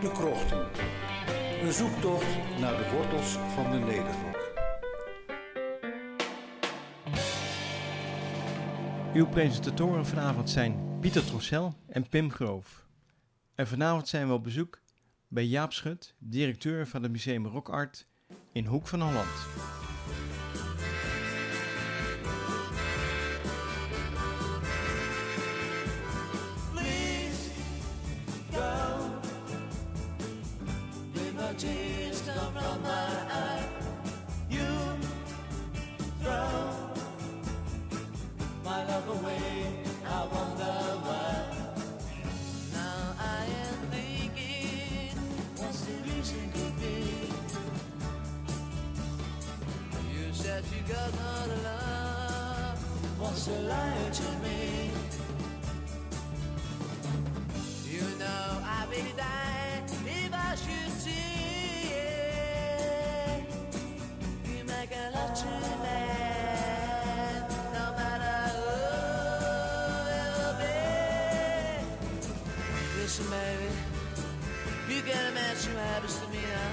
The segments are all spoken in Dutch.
De Krochten. Een zoektocht naar de wortels van de Nederrok. Uw presentatoren vanavond zijn Pieter Trossel en Pim Groof. En vanavond zijn we op bezoek bij Jaap Schut, directeur van het Museum Rock Art in Hoek van Holland. Tears come from my eye. You throw my love away. I wonder why. Now I am thinking, what's the reason could be? You said you got not love. What's the lie to me? You know I will die if I should see Listen, baby, you can't imagine what happens to me now.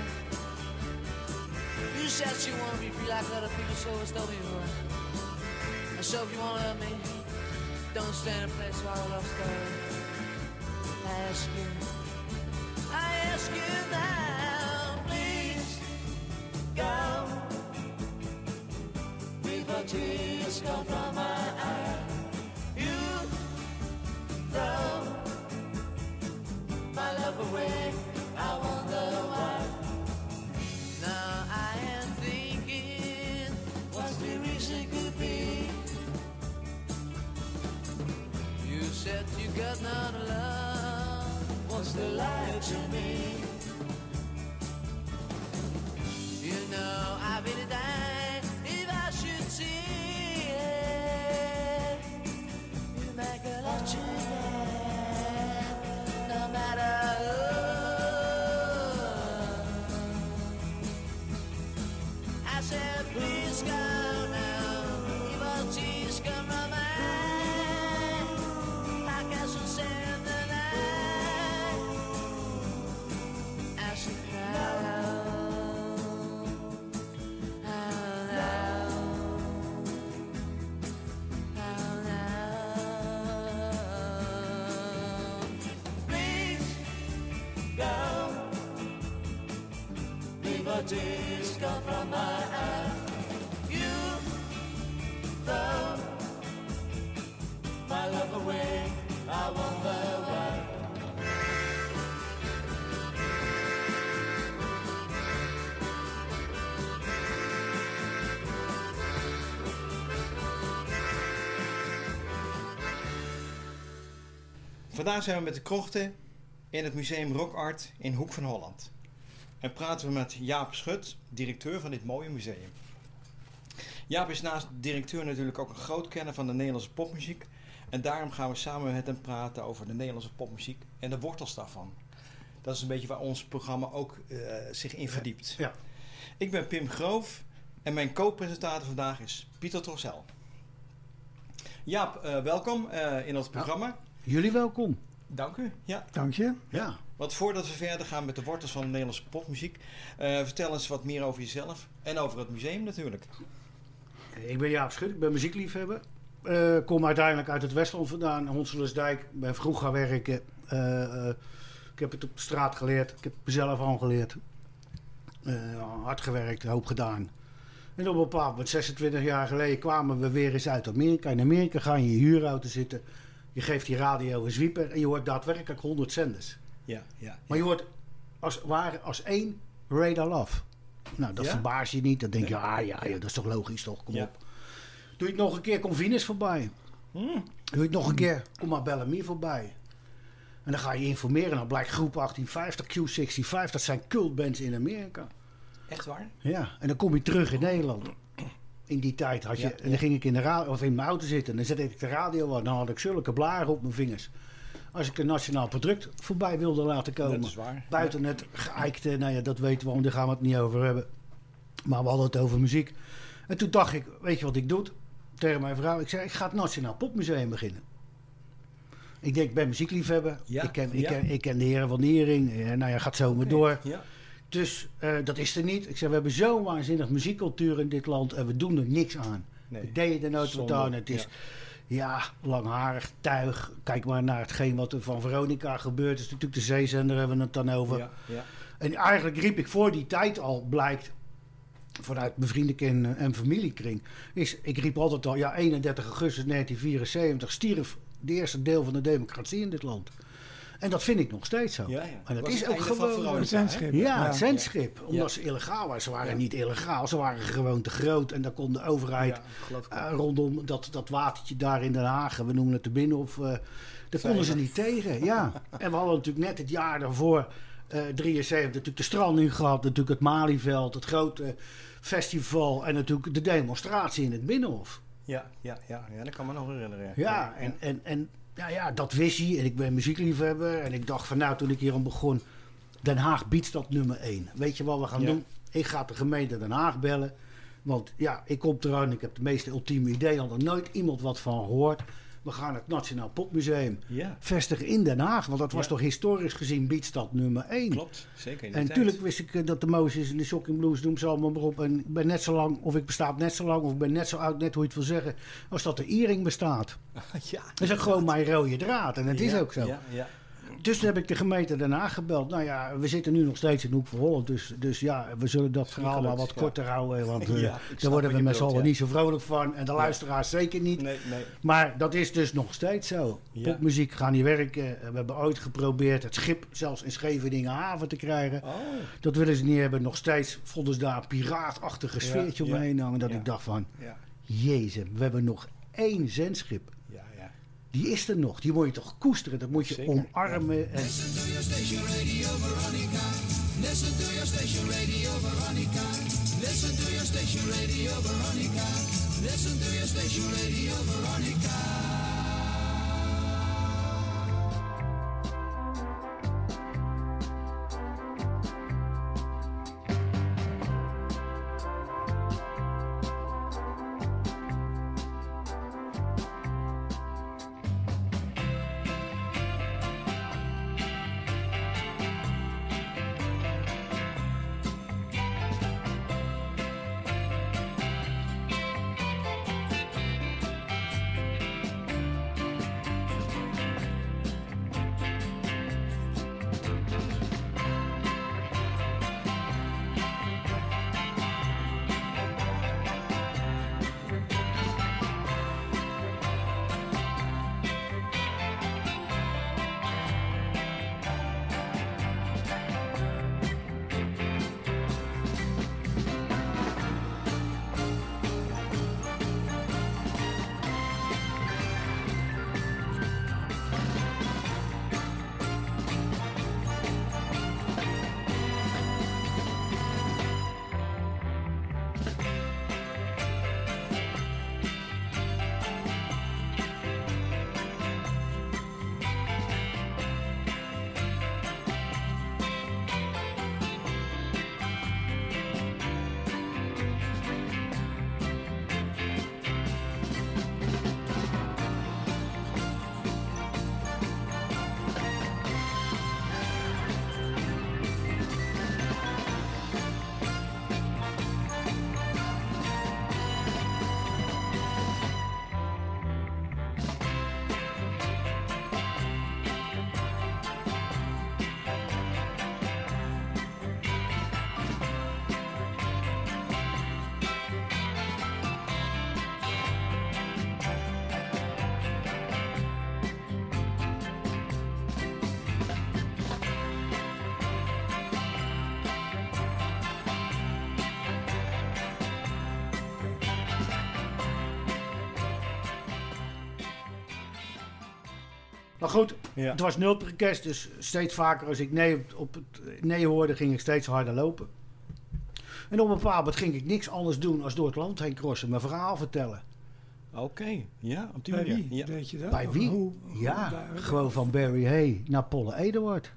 You said you want me free like other people, so it's me before. And so if you wanna love me, don't stand in place while I love story. I ask you, I ask you now, to me? Vandaag zijn we met de krochten in het Museum Rock Art in Hoek van Holland. En praten we met Jaap Schut, directeur van dit mooie museum. Jaap is naast directeur natuurlijk ook een groot kenner van de Nederlandse popmuziek. En daarom gaan we samen met hem praten over de Nederlandse popmuziek en de wortels daarvan. Dat is een beetje waar ons programma ook eh, zich in verdiept. Ja. Ik ben Pim Groof en mijn co-presentator vandaag is Pieter Trossel. Jaap, eh, welkom eh, in ons programma. Jullie welkom. Dank u. Ja. Dank je. Ja. Want voordat we verder gaan met de wortels van de Nederlandse popmuziek, eh, vertel eens wat meer over jezelf en over het museum natuurlijk. Ik ben Jaap Schut, ik ben muziekliefhebber. Eh kom uiteindelijk uit het Westland vandaan, Honselensdijk. Ben vroeg gaan werken. Eh, eh, ik heb het op straat geleerd. Ik heb het mezelf aangeleerd. Eh, hard gewerkt, hoop gedaan. En op een bepaald moment, 26 jaar geleden, kwamen we weer eens uit Amerika. In Amerika ga je in je huurauto zitten. Je geeft die radio een zwieper en je hoort daadwerkelijk 100 zenders. Ja, ja. Maar je hoort als, ware als één Radar Love. Nou, dat Ja? verbaast je niet. Dan denk je, ah ja, ja, dat is toch logisch toch, kom op. Doe je het nog een keer, komt Venus voorbij. Hmm. Doe je het nog een keer, kom maar Bellamy voorbij. En dan ga je informeren. Dan blijkt groep 1850, Q65, dat zijn cultbands in Amerika. Echt waar? Ja, en dan kom je terug in Nederland. In die tijd had je, Ja, en dan ging ik in, de ra- of in mijn auto zitten en dan zette ik de radio aan. Dan had ik zulke blaren op mijn vingers. Als ik een nationaal product voorbij wilde laten komen. Dat is waar. Buiten het geëikte, nou ja, dat weten we, want daar gaan we het niet over hebben. Maar we hadden het over muziek. En toen dacht ik, weet je wat ik doe? Tegen mijn vrouw, ik zei, ik ga het Nationaal Popmuseum beginnen. Ik denk, ik ben muziekliefhebber. Ja, Ik, ken, ik, ja. ken, ik ken de heren van Niering. Eh, nou ja, gaat zo maar door. Ja. Dus eh, dat is er niet. Ik zeg, we hebben zo'n waanzinnig muziekcultuur in dit land en we doen er niks aan. Nee. We deden er nooit wat aan. Het is, ja. langharig tuig. Kijk maar naar hetgeen wat er van Veronica gebeurt. is natuurlijk de zeezender, hebben we het dan over. Ja, ja. En eigenlijk riep ik voor die tijd al, blijkt vanuit mijn vriendenkring en familiekring, is ik riep altijd al, ja, 31 augustus 1974 stierf de eerste deel van de democratie in dit land. En dat vind ik nog steeds zo. Ja, ja. En dat Was is het ook gewoon. Een zendschip. Ja, Ja. het zendschip. Omdat Ja. ze illegaal waren. Ze waren Ja. niet illegaal, ze waren gewoon te groot. En daar kon de overheid Ja, eh, rondom dat, dat watertje daar in Den Haag, we noemen het de Binnenhof, eh daar konden ze niet tegen. Ja. En we hadden natuurlijk net het jaar daarvoor, eh 73, natuurlijk de stranding gehad, natuurlijk het Malieveld, het grote festival en natuurlijk de demonstratie in het Binnenhof. Ja, ja, ja, ja, dat kan me nog herinneren. Ja, en, en, en ja, ja, dat wist hij. En ik ben muziekliefhebber. En ik dacht van nou, toen ik hier aan begon, Den Haag biedt dat nummer 1. Weet je wat we gaan Ja. doen? Ik ga de gemeente Den Haag bellen. Want ja, ik kom eraan, ik heb de meeste ultieme ideeën. Had er nooit iemand wat van gehoord. We gaan het Nationaal Popmuseum Ja, vestigen in Den Haag. Want dat was Ja. toch historisch gezien biedstad nummer 1. klopt. Zeker in En natuurlijk wist ik eh, dat de Moses en de Shocking Blues, noem ze allemaal maar op. En ik ben net zo lang, of ik bestaat net zo lang, of ik ben net zo oud, net hoe je het wil zeggen, als dat de Iering bestaat. ja. Dat is ook gewoon mijn rode draad. En het is ook zo. Ja, ja. Dus toen heb ik de gemeente daarna gebeld. Nou ja, we zitten nu nog steeds in Hoek van Holland. Dus, dus ja, we zullen dat verhaal maar wat ja. korter houden. Want eh, Ja, daar worden we met z'n allen niet zo vrolijk van. En de luisteraars zeker niet. Nee, nee. Maar dat is dus nog steeds zo. Popmuziek gaat niet werken. We hebben ooit geprobeerd het schip zelfs in Scheveningen haven te krijgen. Oh, Dat willen ze niet hebben. Nog steeds vonden ze daar een piraatachtige sfeertje omheen hangen. Dat ik dacht van, ja. jezus, we hebben nog één zendschip. Die is er nog. Die moet je toch koesteren. Dat moet je Zeker. omarmen. En Maar goed, Ja. het was nul dus steeds vaker als ik nee, op- op het nee hoorde, ging ik steeds harder lopen. En op een bepaald moment ging ik niks anders doen als door het land heen crossen, mijn verhaal vertellen. Oké, ja, op die Bij manier. wie? Ja. Weet je dat? Bij wie? hoe- hoe ja, daar- gewoon van Barry Hay naar Polle Eduard.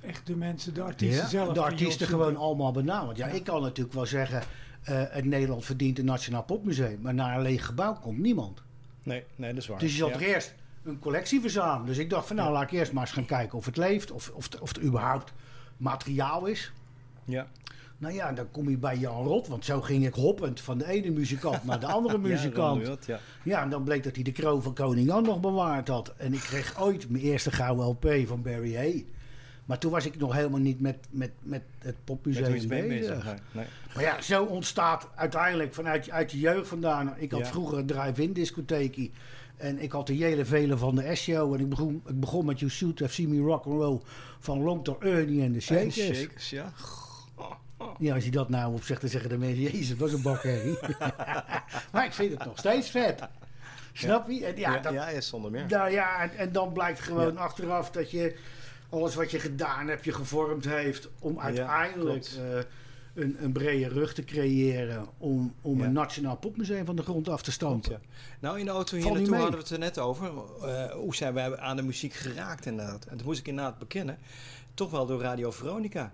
Echt de mensen, de artiesten Ja, zelf. de artiesten gewoon allemaal benameld. Want ja, Ja. ik kan natuurlijk wel zeggen, eh het Nederland verdient een Nationaal Popmuseum. Maar naar een leeg gebouw komt niemand. Nee, nee, dat is waar. Dus je zat ja. er eerst een collectie verzamelen. Dus ik dacht van nou, laat ik eerst maar eens gaan kijken of het leeft. Of, of, of er überhaupt materiaal is. Ja. Nou ja, dan kom je bij Jan Rot. Want zo ging ik hoppend van de ene muzikant naar de andere muzikant. Ja, ja. Ja, en dan bleek dat hij de kroon van Koning Jan nog bewaard had. En ik kreeg ooit mijn eerste gouden LP van Barry Hay. Maar toen was ik nog helemaal niet met, met, met het popmuseum bezig. bezig. Nee, nee. Maar ja, zo ontstaat uiteindelijk vanuit uit je jeugd vandaan. Ik had Ja. vroeger een drive-in discotheekie. En ik had de hele vele van de S-show. En ik begon, ik begon met You Should Have Seen Me Rock and Roll van Long to Ernie en de En Shakers. Shakers, ja. Ja, als je dat nou opzegt, dan zeggen de mensen... Jezus, dat was een bakkerrie. maar ik vind het nog steeds vet. Snap je? En ja, Ja, dat, ja, ja, zonder meer. nou ja, en, en dan blijkt gewoon achteraf dat je alles wat je gedaan hebt, je gevormd heeft om uiteindelijk. Een, een brede rug te creëren om, om Ja. een nationaal popmuseum van de grond af te stampen. Ja. Nou, in de auto hier naartoe hadden we het er net over. Eh, hoe zijn wij aan de muziek geraakt inderdaad. En toen moest ik inderdaad bekennen. Toch wel door Radio Veronica.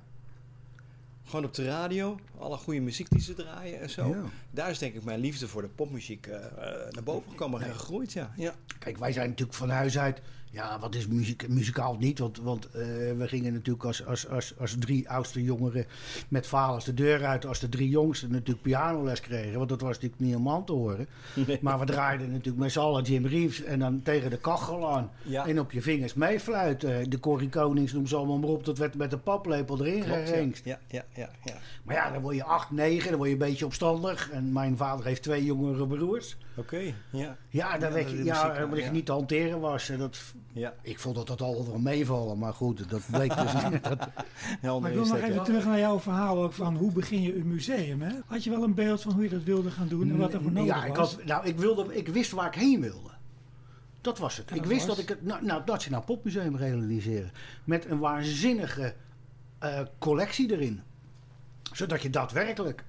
Gewoon op de radio. Alle goede muziek die ze draaien en zo. Ja. Daar is denk ik mijn liefde voor de popmuziek eh, eh, naar boven gekomen en gegroeid. Ja. ja. Kijk, wij zijn natuurlijk van huis uit. Ja, wat is muziek, muzikaal niet? Want, want eh, we gingen natuurlijk als, als, als, als drie oudste jongeren met vaders de deur uit. Als de drie jongsten natuurlijk pianoles kregen. Want dat was natuurlijk niet om aan te horen. Maar we draaiden natuurlijk met z'n allen Jim Reeves. En dan tegen de kachel aan. Ja. En op je vingers meefluiten. De Corrie Konings, noem ze allemaal maar op. Dat werd met een paplepel erin Klopt, ja. Ja, ja, ja, ja. Maar ja, dan word je acht, negen. Dan word je een beetje opstandig. En mijn vader heeft twee jongere broers. Oké, ja. Ja, dan Ja, je, muziek, ja, ja, niet te hanteren was. En dat ja. ik vond dat dat al wel meevallen, maar goed, dat bleek dus niet. Dat, Maar ik wil nog dat, even ja. terug naar jouw verhaal ook van hoe begin je een museum. Hè? Had je wel een beeld van hoe je dat wilde gaan doen en wat er voor nodig ja, ik, was? had, nou, ik, wilde, ik wist waar ik heen wilde. Dat was het. Ik dat wist was? dat ik het na- nou, het Nationaal Popmuseum realiseren. Met een waanzinnige eh, collectie erin. Zodat je daadwerkelijk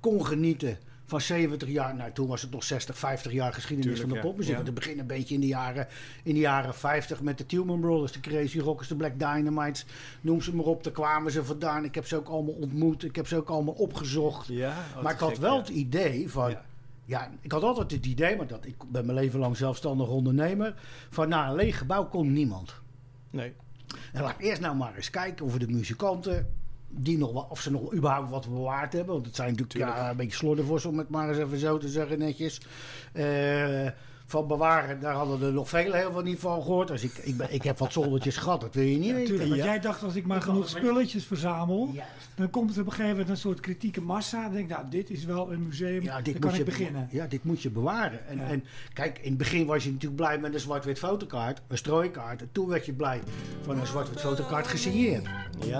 kon genieten van 70 jaar. Nou, toen was het nog 60, 50 jaar geschiedenis Tuurlijk, van de popmuziek. Ja. Want het begint een beetje in de, jaren, in de jaren 50 met de Tillman Brothers, de Crazy Rockers, de Black Dynamites. Noem ze maar op, daar kwamen ze vandaan. Ik heb ze ook allemaal ontmoet. Ik heb ze ook allemaal opgezocht. Ja, oh, maar ik had gek, wel ja. het idee van. Ja. Ik had altijd het idee, maar dat, ik ben mijn leven lang zelfstandig ondernemer. Van na een leeg gebouw komt niemand. Nee. En laat eerst nou maar eens kijken of we de muzikanten. Die nog, wat- of ze nog überhaupt wat bewaard hebben. Want het zijn natuurlijk ja, een beetje slordervos om het maar eens even zo te zeggen netjes. Eh, van bewaren, daar hadden er nog veel heel veel niet van gehoord. Dus ik, ik, ben, ik heb wat zoldertjes gehad, dat wil je niet Ja, weten. tuurlijk, want Ja. jij dacht als ik maar genoeg spulletjes verzamel, Juist. dan komt er op een gegeven moment een soort kritieke massa. Dan denk ik, nou, dit is wel een museum, Ja, dit dan moet kan je, ik beginnen. Ja, dit moet je bewaren. En, Ja. en kijk, in het begin was je natuurlijk blij met een zwart-wit fotokaart, een strooikaart. En toen werd je blij van een zwart-wit fotokaart gesigneerd. Ja.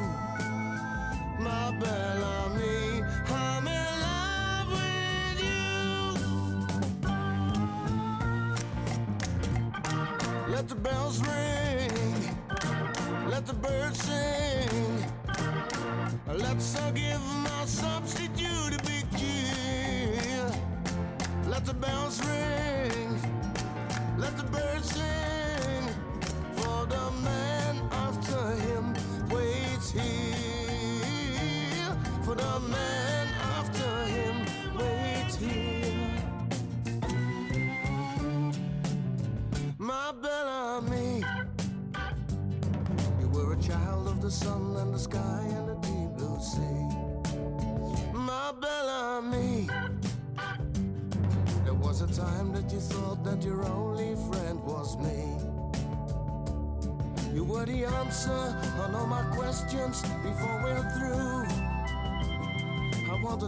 my Bellamy.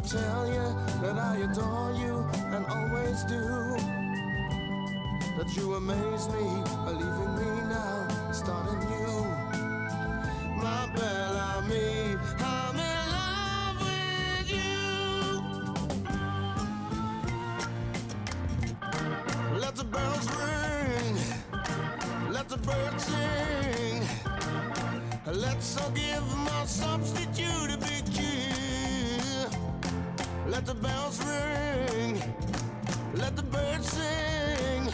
Tell you that I adore you and always do. That you amaze me by leaving me now, starting new. My belle amie, I'm in love with you. Let the bells ring. Let the birds sing. Let's all give my substitute. Let the bells ring. Let the birds sing.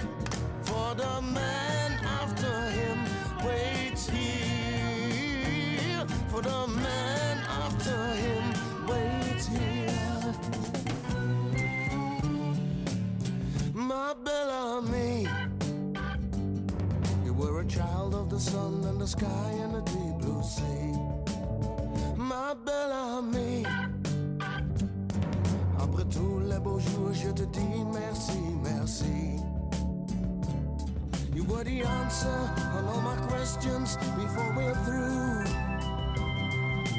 For the man after him waits here. For the man after him waits here. My Bellamy. You were a child of the sun and the sky and the deep dis merci, merci. You were the answer on all my questions before we're through.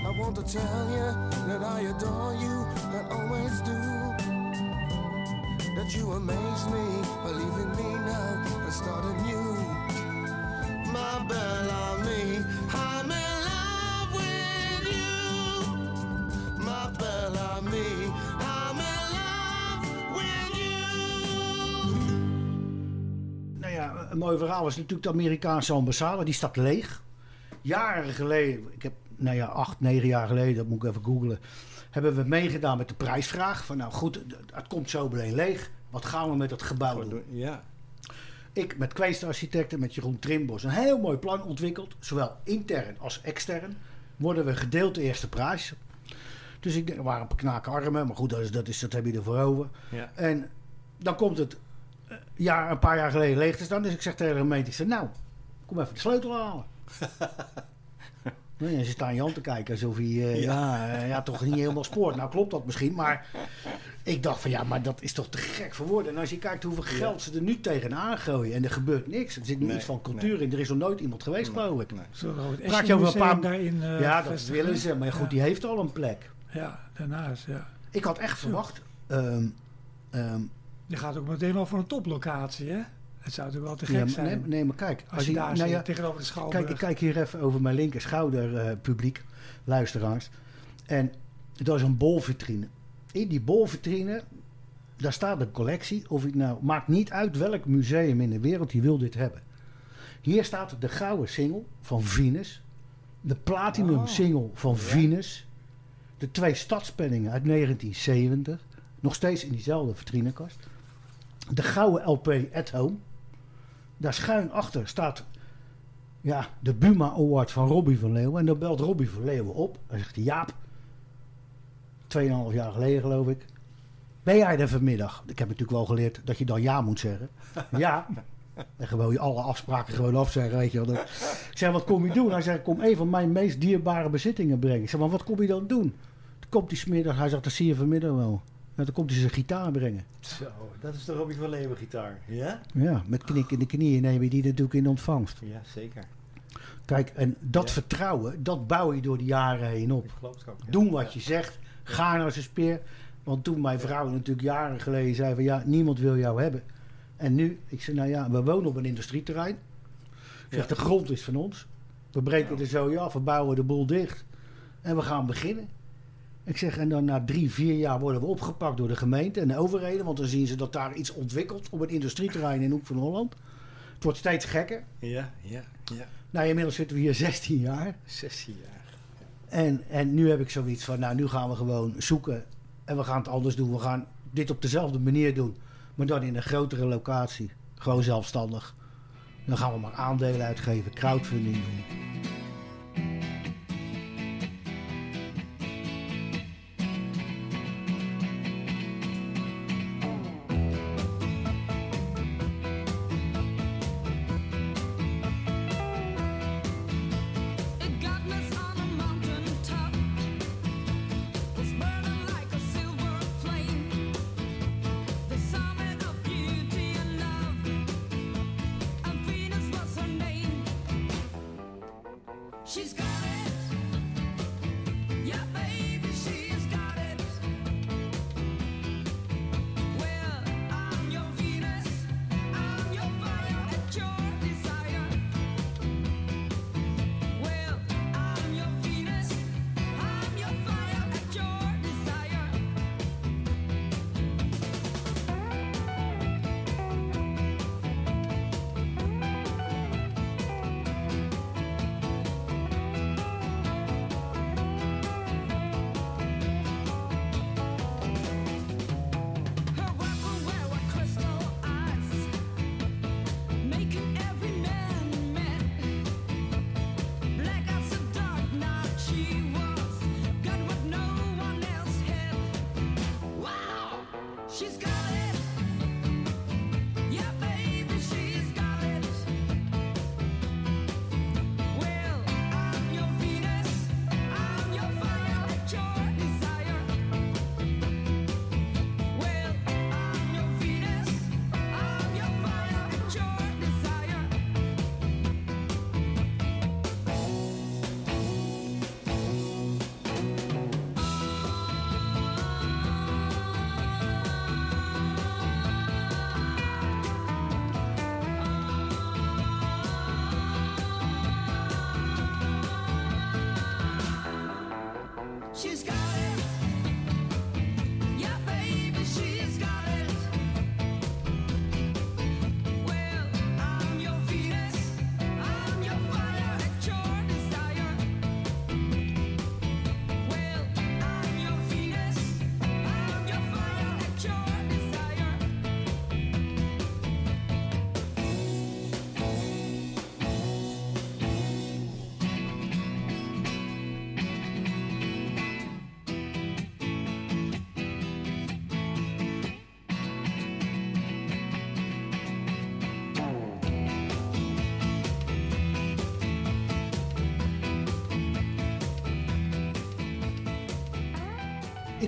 I want to tell you that I adore you and always do. That you amaze me, believe in me now and start anew. My belle een mooi verhaal is natuurlijk de Amerikaanse ambassade. Die staat leeg. Jaren geleden, ik heb, nou ja, acht, negen jaar geleden, dat moet ik even googlen. Hebben we meegedaan met de prijsvraag. Van nou goed, het komt zo meteen leeg. Wat gaan we met het gebouw doen? Ja. Ik met kweesterarchitecten, met Jeroen Trimbos, een heel mooi plan ontwikkeld. Zowel intern als extern. Worden we gedeeld de eerste prijs. Dus ik denk, er waren een paar knaken armen. Maar goed, dat, is, dat, is, dat heb je ervoor over. Ja. En dan komt het eh, jaar, een paar jaar geleden leeg te staan. Dus ik zeg tegen de gemeente, ik zeg, nou, kom even de sleutel halen. Nee, ze staan Jan te kijken alsof hij eh, ja. eh, ja, toch niet helemaal spoort. Nou klopt dat misschien, maar ik dacht van ja, maar dat is toch te gek voor woorden. En als je kijkt hoeveel geld ze er nu tegenaan gooien en er gebeurt niks. Er zit nu Nee, iets van cultuur in. Er is nog nooit iemand geweest, geloof ik. Nee. We het Praat je over een paar- daarin eh, ja, dat vestigen? willen ze. Maar goed, Ja. die heeft al een plek. Ja, daarnaast, ja. Ik had echt verwacht. ehm, ehm, Je gaat ook meteen wel voor een toplocatie, hè? Het zou natuurlijk wel te ja, gek maar nee, zijn. nee, maar kijk. als je je- daar nou zit, ja, tegenover de Schouwburg. Kijk, ik kijk hier even over mijn linker schouder, eh, publiek, luisteraars. En dat is een bolvitrine. In die bolvitrine, daar staat een collectie. Of ik nou, maakt niet uit welk museum in de wereld die wil dit hebben. Hier staat de gouden single van Venus. De platinum Oh, single van ja. Venus. De twee stadspenningen uit 1970. Nog steeds in diezelfde vitrinekast. De gouden LP At Home. Daar schuin achter staat ja, de Buma Award van Robbie van Leeuwen. En dan belt Robbie van Leeuwen op. Hij zegt, Jaap, 2,5 jaar geleden geloof ik. Ben jij er vanmiddag? Ik heb natuurlijk wel geleerd dat je dan ja moet zeggen. Ja. En gewoon alle afspraken gewoon afzeggen, weet je wel. Ik zeg, wat kom je doen? Hij zegt, kom een van mijn meest dierbare bezittingen brengen. Ik zeg, maar wat kom je dan doen? Dan komt hij smiddag, hij zegt, dat zie je vanmiddag wel. En dan komt hij zijn gitaar brengen. Zo, dat is de Robbie van Leeuwen gitaar. Ja? Ja, met knik in de knieën neem je die natuurlijk in ontvangst. Ja, zeker. Kijk, en dat Ja. vertrouwen, dat bouw je door de jaren heen op. Ook. ja. Doen wat je zegt. Ga naar zijn speer. Want toen mijn vrouw natuurlijk jaren geleden zei van ja, niemand wil jou hebben. En nu, ik zei nou ja, we wonen op een industrieterrein. Ik zeg, de grond is van ons. We breken er zo af, we bouwen de boel dicht. En we gaan beginnen. Ik zeg, en dan na drie, vier jaar worden we opgepakt door de gemeente en de overheden. Want dan zien ze dat daar iets ontwikkelt op een industrieterrein in Hoek van Holland. Het wordt steeds gekker. Ja, ja, ja. Nou, inmiddels zitten we hier 16 jaar. 16 jaar. En, en nu heb ik zoiets van, nou, nu gaan we gewoon zoeken. En we gaan het anders doen. We gaan dit op dezelfde manier doen. Maar dan in een grotere locatie. Gewoon zelfstandig. Dan gaan we maar aandelen uitgeven, crowdfunding doen.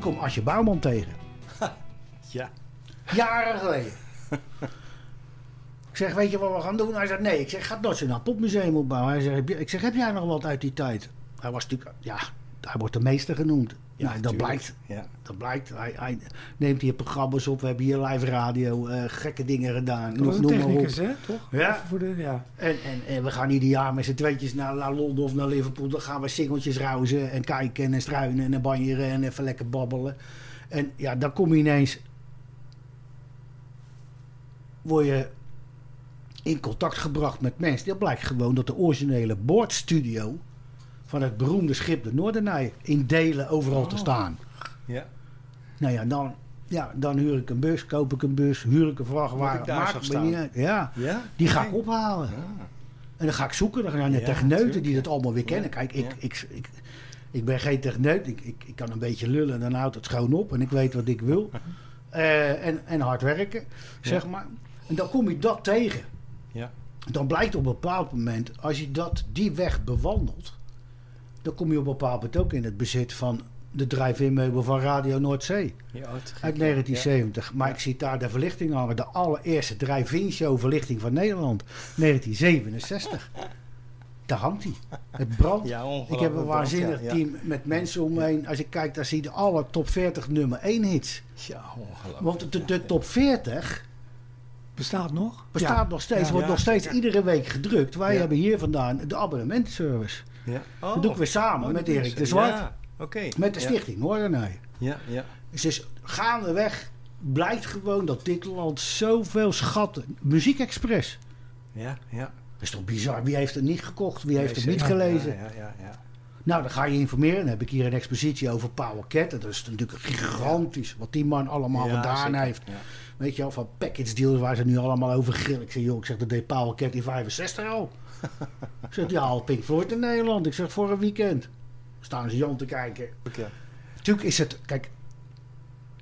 Kom Asje Bouwman tegen. Ja. Jaren geleden. ik zeg, weet je wat we gaan doen? Hij zegt, nee. Ik zeg, ga het Nationaal Popmuseum opbouwen. Hij zegt, ik zeg, heb jij nog wat uit die tijd? Hij was natuurlijk, ja, hij wordt de meester genoemd. Ja, dat blijkt. Ja. Dat blijkt. Hij, hij neemt hier programma's op. We hebben hier live radio, eh, gekke dingen gedaan. Dat Noem, een noem maar op. technicus, hè? Toch? Ja. Voor de, ja. En, en, en we gaan ieder jaar met z'n tweetjes naar, naar Londen of naar Liverpool. Dan gaan we singeltjes ruizen en kijken en struinen en banjeren en even lekker babbelen. En ja, dan kom je ineens... Word je in contact gebracht met mensen. Dat blijkt gewoon dat de originele boordstudio van het beroemde schip de Noordernij in delen overal te staan. Ja. Nou ja, dan, ja, dan huur ik een bus, koop ik een bus, huur ik een vrachtwagen. Maakt zo me niet staan? uit. Ja, Ja? die ga ik ophalen. Ah. En dan ga ik zoeken. Dan ga ik naar Ja, techneuten die dat allemaal weer kennen. Kijk, ik, ik, ik, ik ben geen techneut. Ik, ik, ik kan een beetje lullen en dan houdt het schoon op. En ik weet wat ik wil. Eh, en, en hard werken, zeg maar. En dan kom je dat tegen. Ja. Dan blijkt op een bepaald moment, als je dat, die weg bewandelt... dan kom je op een bepaald moment ook in het bezit van de drive-in meubel van Radio Noordzee. Ja, Uit ja. 1970. Maar Ja. ik zie daar de verlichting hangen. De allereerste drive-in show verlichting van Nederland. 1967. Daar hangt hij. Het brandt. Ik heb een waanzinnig team met mensen om me heen. Als je kijkt, daar zie je alle top 40 nummer 1 hits. Ja, ongelooflijk. Want de, de top 40 Bestaat nog? bestaat Ja. nog steeds. Ja. Wordt Ja, nog steeds ja. iedere week gedrukt. Wij Ja. hebben hier vandaan de abonnementservice. Ja. Oh, Dat doen we samen oh, met Erik is- de Zwart. Ja, oké. Met de stichting Noordernijen. Ja, ja. Dus gaandeweg blijkt gewoon dat dit land zoveel schatten... Muziek Express. Ja, ja. Dat is toch bizar? Wie heeft het niet gekocht? Wie heeft Nee, het niet gelezen? Ja, ja, ja. Nou, dan ga je informeren. Dan heb ik hier een expositie over Power Cat. Dat is natuurlijk gigantisch wat die man allemaal gedaan zeker. heeft. Weet je wel, van package deals waar ze nu allemaal over grillen. Ik zeg, joh, ik zeg, dat deed Cat in 65 al. ik zeg, ja, al Pink Floyd in Nederland. Ik zeg, voor een weekend. Staan ze Jan te kijken. Oké. Natuurlijk is het, kijk,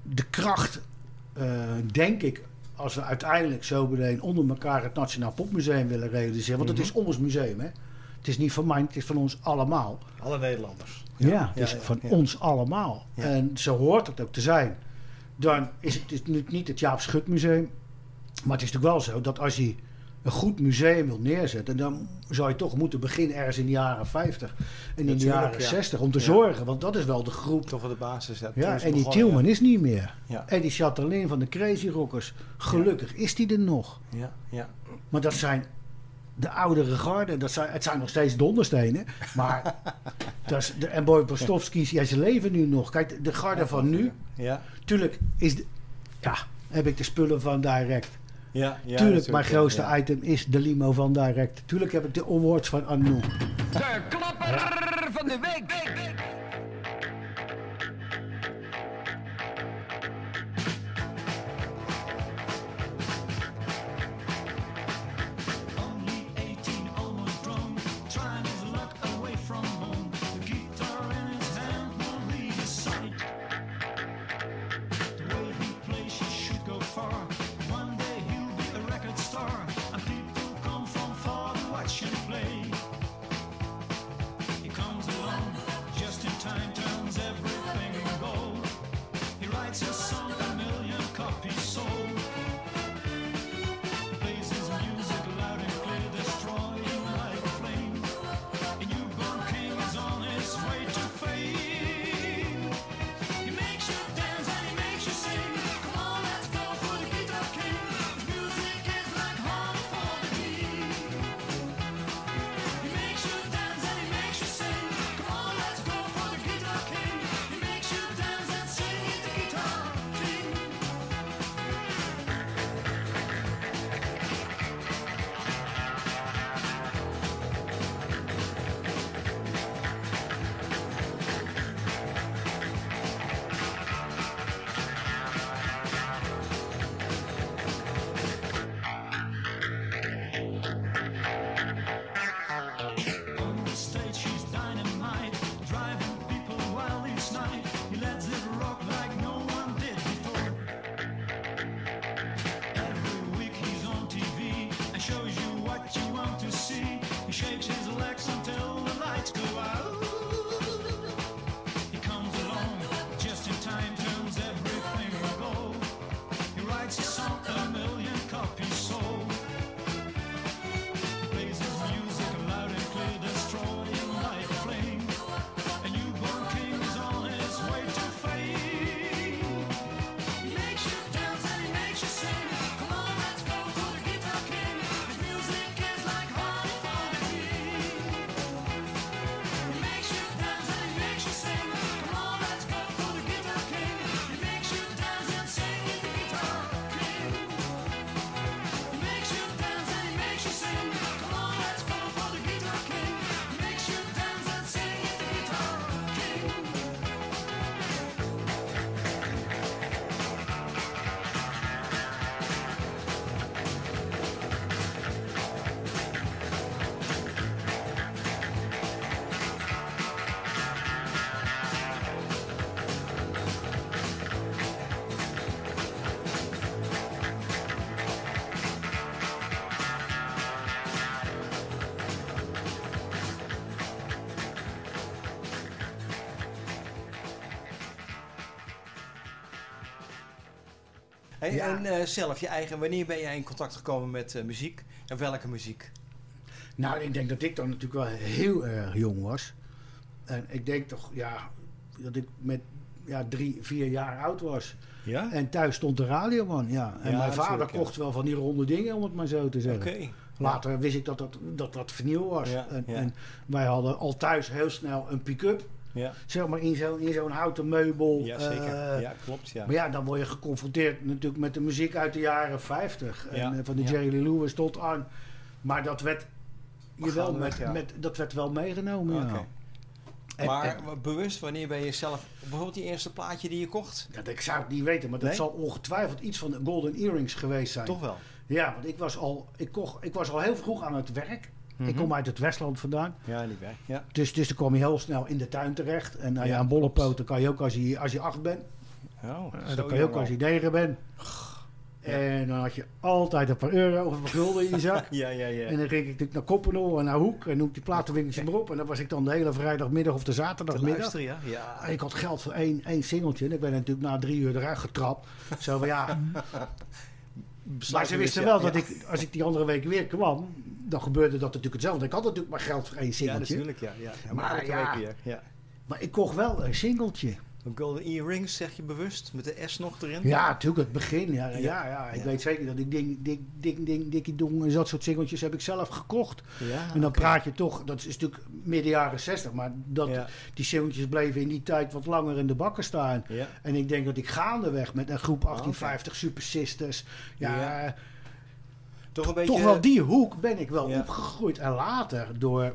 de kracht, eh, denk ik, als we uiteindelijk zo meteen onder elkaar het Nationaal Popmuseum willen realiseren. Want Mhm. het is ons museum, hè. Het is niet van mij, het is van ons allemaal. Alle Nederlanders. Ja, het ja, is ja, van ons allemaal. En zo hoort het ook te zijn. Dan is het niet het Jaap Schut Museum. Maar het is natuurlijk wel zo dat als je een goed museum wil neerzetten... dan zou je toch moeten beginnen ergens in de jaren 50 en in de jaren ja. 60... om te Ja. zorgen, want dat is wel de groep Toch wel de basis. Ja, ja, en die Tielman is niet meer. En die Chatelain van de Crazy Rockers, gelukkig is die er nog. Ja, ja. Maar dat zijn de oudere garden. Dat zijn, het zijn nog steeds donderstenen. Maar dat is de, en Boy Postowski's, ja, ze leven nu nog. Kijk, de garde van nu. Ja, Tuurlijk is de, ja, heb ik de spullen van Direct. ja. ja Tuurlijk, mijn grootste ja. item is de limo van Direct. Tuurlijk heb ik de awards van Anu. De klapper van de week. Hey, Ja. En eh, zelf, je eigen, wanneer ben jij in contact gekomen met eh, muziek? En welke muziek? Nou, ik denk dat ik dan natuurlijk wel heel erg jong was. En ik denk toch, ja, dat ik met ja, drie, vier jaar oud was. Ja? En thuis stond de radio aan, ja. En Ja, mijn vader kocht wel van die ronde dingen, om het maar zo te Oké. zeggen. Later wist ik dat dat, dat, dat vernieuw was. Ja, en, en wij hadden al thuis heel snel een pick-up. Ja, Zeg maar in zo'n in zo'n houten meubel. ja zeker. eh, ja, klopt. Ja. Maar ja, dan word je geconfronteerd natuurlijk met de muziek uit de jaren 50. En eh, van de. Jerry Lee Lewis tot aan. Maar dat werd, je wel Gaandeweg, met, met, dat werd wel meegenomen. Ja. En- Maar en- bewust, wanneer ben je zelf... Bijvoorbeeld die eerste plaatje die je kocht? dat, ik zou het niet weten, maar dat Nee? zal ongetwijfeld iets van de Golden Earrings geweest zijn. Toch wel? Ja, want ik was al, ik, kocht, ik was al heel vroeg aan het werk. Mhm. Ik kom uit het Westland vandaan. Ja, niet weg. Ja. Dus, dus dan kom je heel snel in de tuin terecht. En nou ja, een bolle klopt. poten kan je ook als je, als je acht bent. Oh, En zo dat kan je ook als al. je negen bent. En dan had je altijd een paar euro of een paar gulden in je zak. Ja, ja, ja. En dan ging ik natuurlijk naar Koppenol en naar Hoek en noem die platenwinkeltje maar op. En dan was ik dan de hele vrijdagmiddag of de Te zaterdagmiddag. ja? Ja. En ik had geld voor één, één singeltje. En ik ben natuurlijk na drie uur eruit getrapt. Zo van ja. maar ze wisten wel dat ik, als ik die andere week weer kwam, dan gebeurde dat natuurlijk hetzelfde. Ik had natuurlijk maar geld voor één Ja, singeltje. natuurlijk, ja. ja. ja Maar ja. Ja. maar ik kocht wel een singeltje. Golden earrings, zeg je bewust? Met de S nog erin? Ja, natuurlijk het begin. Ja, ja, Ja. ja, Ik Ja. weet zeker dat ik Ding, Ding, Ding, Ding, Dikkie Dong en dat soort singeltjes heb ik zelf gekocht. Ja, En dan praat je toch, dat is natuurlijk midden jaren 60, maar dat, Ja. die singeltjes bleven in die tijd wat langer in de bakken staan. Ja. En ik denk dat ik gaandeweg met een groep 1850 Super Sisters, ja, Ja. Toch een beetje... toch wel die hoek ben ik wel Ja. opgegroeid. En later door,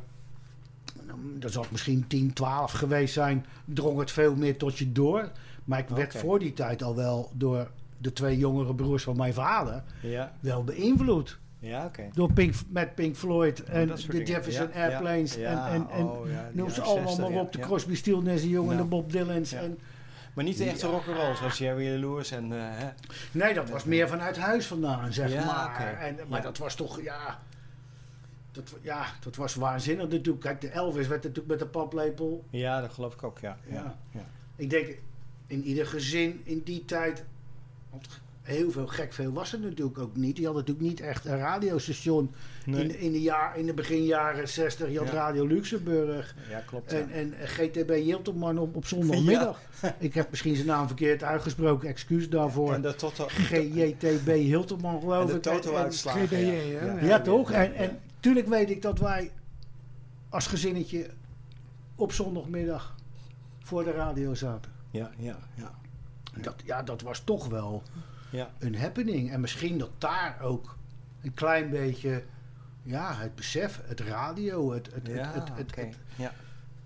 nou, dat zal het misschien 10, 12 geweest zijn, drong het veel meer tot je door. Maar ik werd voor die tijd al wel door de twee jongere broers van mijn vader Ja, wel beïnvloed. ja. Door Pink, met Pink Floyd en de dingen. Jefferson Ja, Airplanes ja, en, en, en oh, noem ze allemaal 60, maar op. De. Crosby, Stills, Nash Young en de Bob Dylans. En, Maar niet de echte Ja. rock'n'roll zoals Jerry Lewis en... eh, nee, dat was meer vanuit huis vandaan, zeg Ja, maar. En, maar Ja. dat was toch, ja... Dat, ja, dat was waanzinnig natuurlijk. Kijk, de Elvis werd natuurlijk met de paplepel. Ja, dat geloof ik ook, ja. ja. Ja. ja. Ik denk, in ieder gezin in die tijd... Heel veel gek veel was er natuurlijk ook niet. Die hadden natuurlijk niet echt een radiostation Nee. in, in, de jaar, in de begin jaren 60. Je had Ja. Radio Luxemburg. Ja, klopt. ja. En, en GTB Hilterman op, op zondagmiddag. Ik heb misschien zijn naam verkeerd uitgesproken, excuus daarvoor. En de toto... GJTB Hilterman geloof de ik. En- en- toto-uitslagen. GBJ, hè? Ja, ja, toch? En, en tuurlijk weet ik dat wij als gezinnetje op zondagmiddag voor de radio zaten. Ja, ja, ja. Dat, ja, dat was toch wel Ja. een happening. En misschien dat daar ook een klein beetje ja, het besef, het radio, het, het, Ja, het, het, Ja.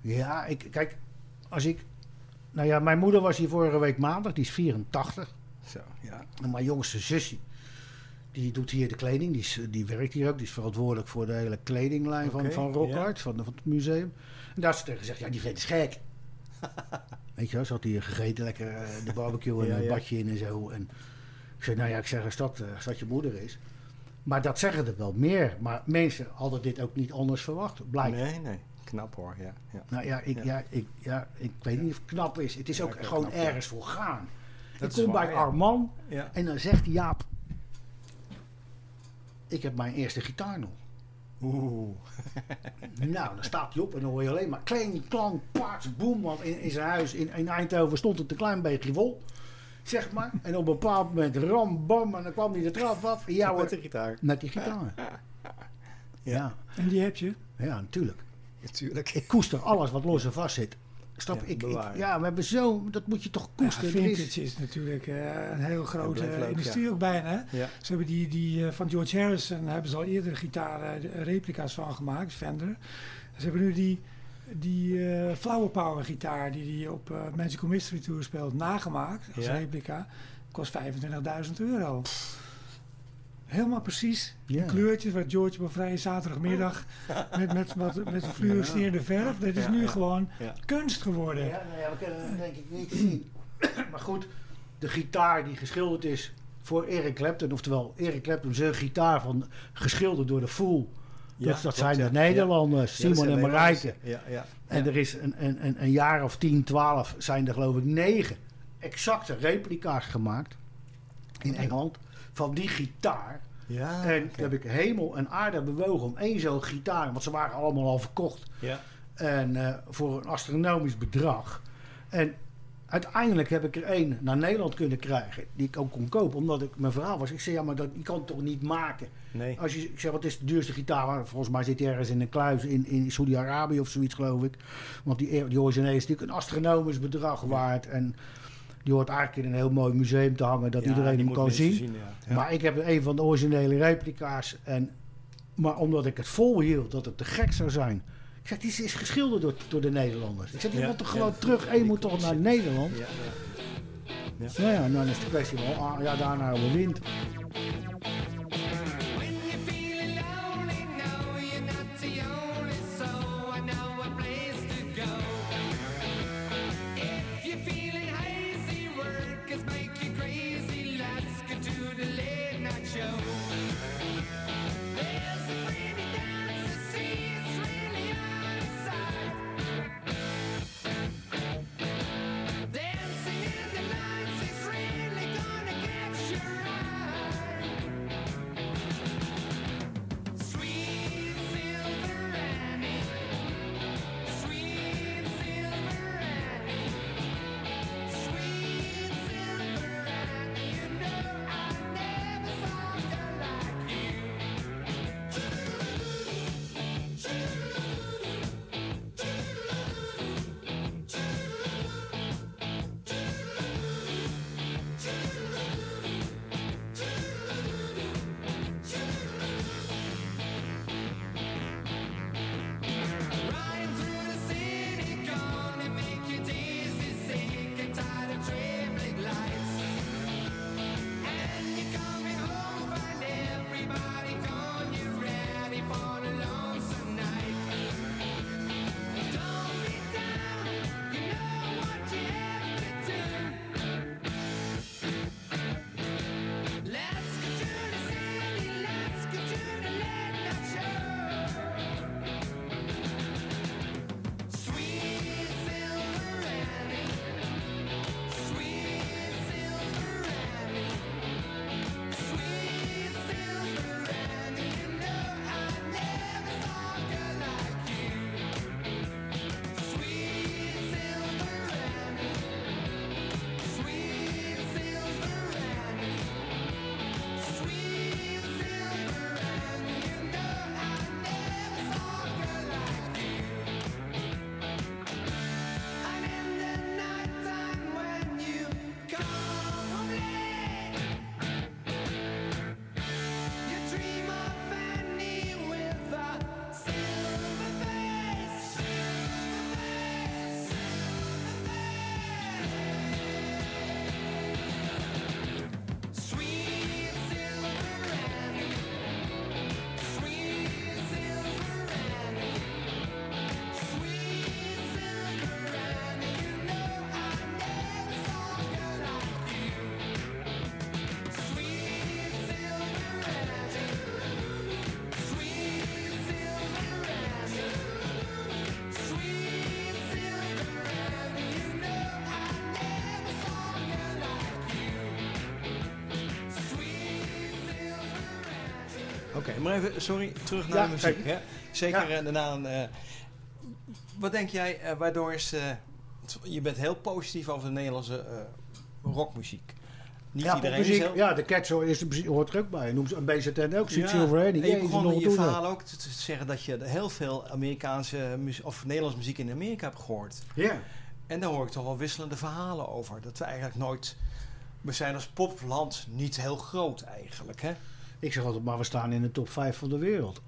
Ja, ik, kijk, als ik... Nou ja, mijn moeder was hier vorige week maandag, die is 84. Zo, ja. En mijn jongste zusje, die doet hier de kleding, die, is, die werkt hier ook. Die is verantwoordelijk voor de hele kledinglijn van, van Rockart, van, van het museum. En daar is ze tegen gezegd, ja, die vent is gek. Weet je wel, ze had hier gegeten, lekker eh, de barbecue en een badje in en zo. En ik zei, nou ja, ik zeg, als dat, eh, als dat je moeder is. Maar dat zeggen er wel meer. Maar mensen hadden dit ook niet anders verwacht, blijkbaar. Nee, nee. Knap hoor, ja. ja. Nou ja, ik, Ja. ja. ik, ja, ik weet niet of het knap is. Het is ook gewoon knap, ergens voor gaan. Dat ik kom waar, bij. Arman Ja. en dan zegt Jaap... Ik heb mijn eerste gitaar nog. Oeh. nou, dan staat hij op en dan hoor je alleen maar kling, klank, paars, boem. Want in, in zijn huis in, in Eindhoven stond het een klein beetje vol. Zeg maar. En op een bepaald moment ram, bam. En dan kwam hij de trap af. Ja hoor, Met de gitaar. met die gitaar. Ja, En die heb je. ja, natuurlijk. Natuurlijk. Ik koester alles wat los en vast zit. Snap Ja, je? ik, ik, ja, we hebben zo, dat moet je toch Ja, koesteren. Er is- vintage is natuurlijk eh, een heel grote industrie ook bijna. Hè? Ja. Ze hebben die, die eh, van George Harrison hebben ze al eerder gitaren eh, replica's van gemaakt, Fender. Ze hebben nu die, die eh, Flower Power gitaar die die op eh, Magical Mystery Tour speelt nagemaakt als Ja. replica. Kost 25.000 euro. Helemaal precies. De kleurtjes waar George op een vrije zaterdagmiddag met, met, wat, met een fluorescerende verf. Dat is Ja, nu ja. gewoon Ja. kunst geworden. Ja, nou ja, we kunnen hem denk ik niet zien. maar goed, de gitaar die geschilderd is voor Eric Clapton, oftewel Eric Clapton, zijn gitaar van, geschilderd door de Fool. Ja, dat, zijn de Nederlanders, Simon en. Marijke. Ja, ja. En er is een, een, een, een jaar of 10, 12 zijn er geloof ik negen exacte replica's gemaakt. in Engeland. Van die gitaar. Ja, en heb ik hemel en aarde bewogen om één zo'n gitaar. Want ze waren allemaal al verkocht. Ja. En eh, voor een astronomisch bedrag. En uiteindelijk heb ik er één naar Nederland kunnen krijgen. Die ik ook kon kopen. Omdat ik mijn verhaal was. Ik zei, ja, maar dat, je kan het toch niet maken. Nee. Als je, ik zeg, wat is de duurste gitaar? Maar Volgens mij zit hij ergens in een kluis in, in Saudi-Arabië of zoiets, geloof ik. Want die, die origineel is natuurlijk een astronomisch bedrag waard. En die hoort eigenlijk in een heel mooi museum te hangen. Dat Ja, iedereen die hem kan zien. Ja. Maar ik heb een van de originele replica's. En, maar omdat ik het volhield dat het te gek zou zijn. Zeg, die is geschilderd door, door de Nederlanders. Ik zeg, die moet toch gewoon terug. die moet toch naar Nederland. Ja, ja. Nou ja, dan is de kwestie wel, ah, ja, daarna wind. Oké, maar even, sorry, terug naar Ja, de muziek. zeker. Hè? Zeker Ja. eh, daarna eh, wat denk jij, eh, waardoor is... je bent heel positief over de Nederlandse rockmuziek. Niet Ja, iedereen is muziek, heel... ja, de Cats is, hoort er ook bij. Noem ze een BZN ook, Sweet Ja, Silver. En je Jezus, begon in je verhaal ook te, te zeggen dat je heel veel Amerikaanse of Nederlandse muziek in Amerika hebt gehoord. Ja. En daar hoor ik toch wel wisselende verhalen over. Dat we eigenlijk nooit... We zijn als popland niet heel groot eigenlijk, hè? Ik zeg altijd maar, we staan in de top 5 van de wereld.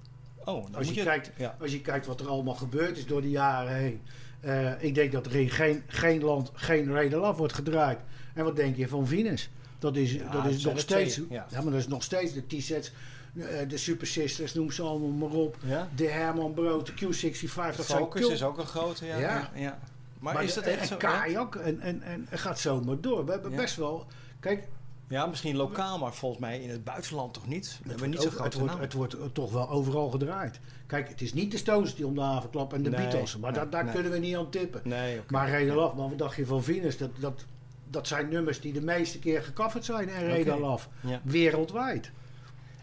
Oh, Als je, kijkt, Ja. als je kijkt wat er allemaal gebeurd is door de jaren heen. Eh, ik denk dat er in geen, geen land geen Ray Love wordt gedraaid. En wat denk je van Venus? Dat is, Ja, dat is nog steeds. ja. ja. maar dat is nog steeds de T-sets. eh, de Super Sisters, noem ze allemaal maar op. De Herman Brood, de Q65. Dat Focus is ook een grote, ja. Ja. Maar, Maar is de- dat echt en zo? ja? Kajak en, en, en gaat zomaar door. We hebben best wel. Kijk, Ja, misschien lokaal, maar volgens mij in het buitenland toch niet? We het hebben niet wordt, zo het, wordt, het wordt toch wel overal gedraaid. Kijk, het is niet de Stones die om de haven klappen en de Nee, Beatles. Maar nee, daar, daar nee. kunnen we niet aan tippen. Nee. Maar reden af, maar wat dacht je van Venus? Dat, dat, dat zijn nummers die de meeste keer gecoverd zijn en reden af. Ja. Wereldwijd.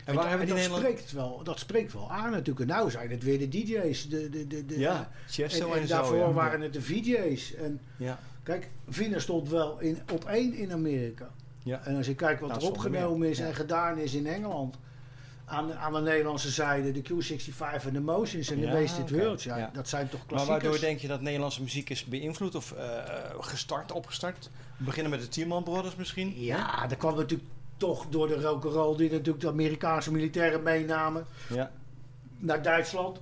En waar hebben die dat, Nederland... spreekt wel, dat spreekt wel aan natuurlijk. Nou zijn het weer de DJ's. De, de, de, de, Ja, en, en, zo. daarvoor ja. waren het de VJ's. En Ja, kijk, Vina stond wel in, op één in Amerika. Ja. En als je kijkt wat Nou, er opgenomen is Ja. en gedaan is in Engeland. Aan, aan de Nederlandse zijde, de Q65 en de Motions en de Wasted. Worlds. Ja. Dat zijn toch Maar klassiekers. waardoor denk je dat Nederlandse muziek is beïnvloed of eh, gestart, opgestart? We beginnen met de Tielman Brothers misschien? Ja, dat kwam natuurlijk toch door de rock'n'roll die natuurlijk de Amerikaanse militairen meenamen Ja, naar Duitsland.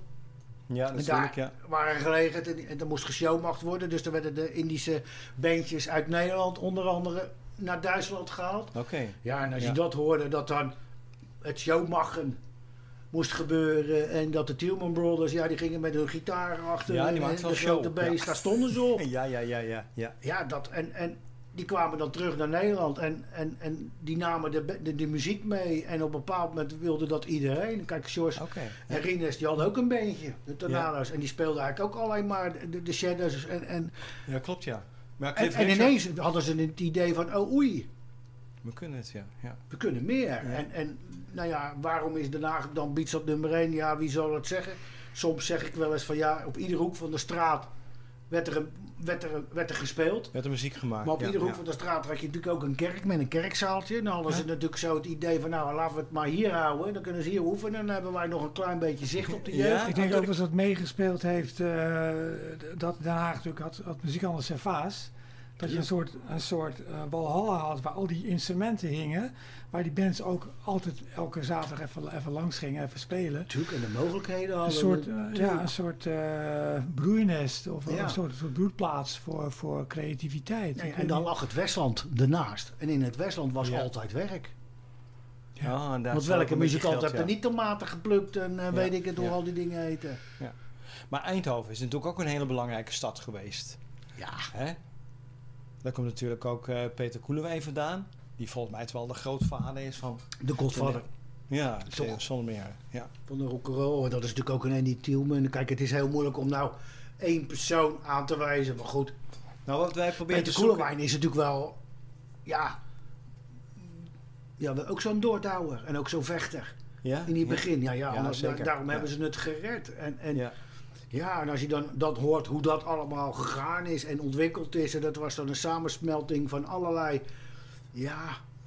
ja En natuurlijk, daar ja. waren gelegen en, en er moest geshowmacht worden. Dus er werden de Indische bandjes uit Nederland onder andere naar Duitsland gehaald. Oké. Ja, en als Ja. je dat hoorde, dat dan het showmachen moest gebeuren. En dat de Tielman Brothers, ja, die gingen met hun gitaar achter. Ja, die en maakten wel de grote show, beest, ja. daar stonden ze op. Ja, ja, ja, ja. ja. Ja, dat, en, en die kwamen dan terug naar Nederland en, en, en die namen de, de, de muziek mee. En op een bepaald moment wilde dat iedereen. Kijk, George Oké. en Rines, die hadden ook een beentje, de Tornado's. En die speelden eigenlijk ook alleen maar de, de Shadows. En, en, Ja, klopt, ja. Maar en, ineens hadden ze het idee van, oh oei, We kunnen het, ja. ja. we kunnen meer. En, en nou ja, waarom is Den Haag dan Beats op nummer 1? Ja, wie zal het zeggen? Soms zeg ik wel eens van ja, op iedere hoek van de straat werd er, werd er, werd er gespeeld. Werd er muziek gemaakt. Maar op ja, iedere hoek ja. van de straat had je natuurlijk ook een kerk met een kerkzaaltje. Dan hadden ze natuurlijk zo het idee van nou laten we het maar hier houden. Dan kunnen ze hier oefenen. Dan hebben wij nog een klein beetje zicht op de Ja, jeugd. Ik denk ook dat dat meegespeeld heeft eh, dat Den Haag natuurlijk had, had muziekhandel Servaas. Dat je een soort, een soort eh, walhalla had waar al die instrumenten hingen. Waar die bands ook altijd elke zaterdag even, even langs gingen, even spelen. Natuurlijk, en de mogelijkheden Een hadden. soort, eh, ja, een soort eh, broeinest of Ja. een soort, soort broedplaats voor, voor creativiteit. Nee, en dan lag het Westland ernaast. En in het Westland was Ja. altijd werk. Ja, en daar Want welke een muzikant heeft ja. er niet tomaten geplukt en eh, weet ik het hoe ja. al die dingen heten. Maar Eindhoven is natuurlijk ook een hele belangrijke stad geweest. Ja, Hè? Daar komt natuurlijk ook eh, Peter Koelewijn vandaan. Die volgens mij het wel de grootvader is van... de Godfather Ja, Toch? zonder meer. Ja. van de rock'n'roll. En dat is natuurlijk ook een Andy Tielman. Kijk, het is heel moeilijk om nou één persoon aan te wijzen. Maar goed, Nou, wat wij proberen Peter te zoeken... Koelewijn is natuurlijk wel... Ja, ja ook zo'n doordouwer. En ook zo'n vechter. Ja? In het begin. Ja, ja, Ja, anders- zeker. daarom hebben ze het gered. En, en Ja. En als je dan dat hoort hoe dat allemaal gegaan is en ontwikkeld is, en dat was dan een samensmelting van allerlei ja,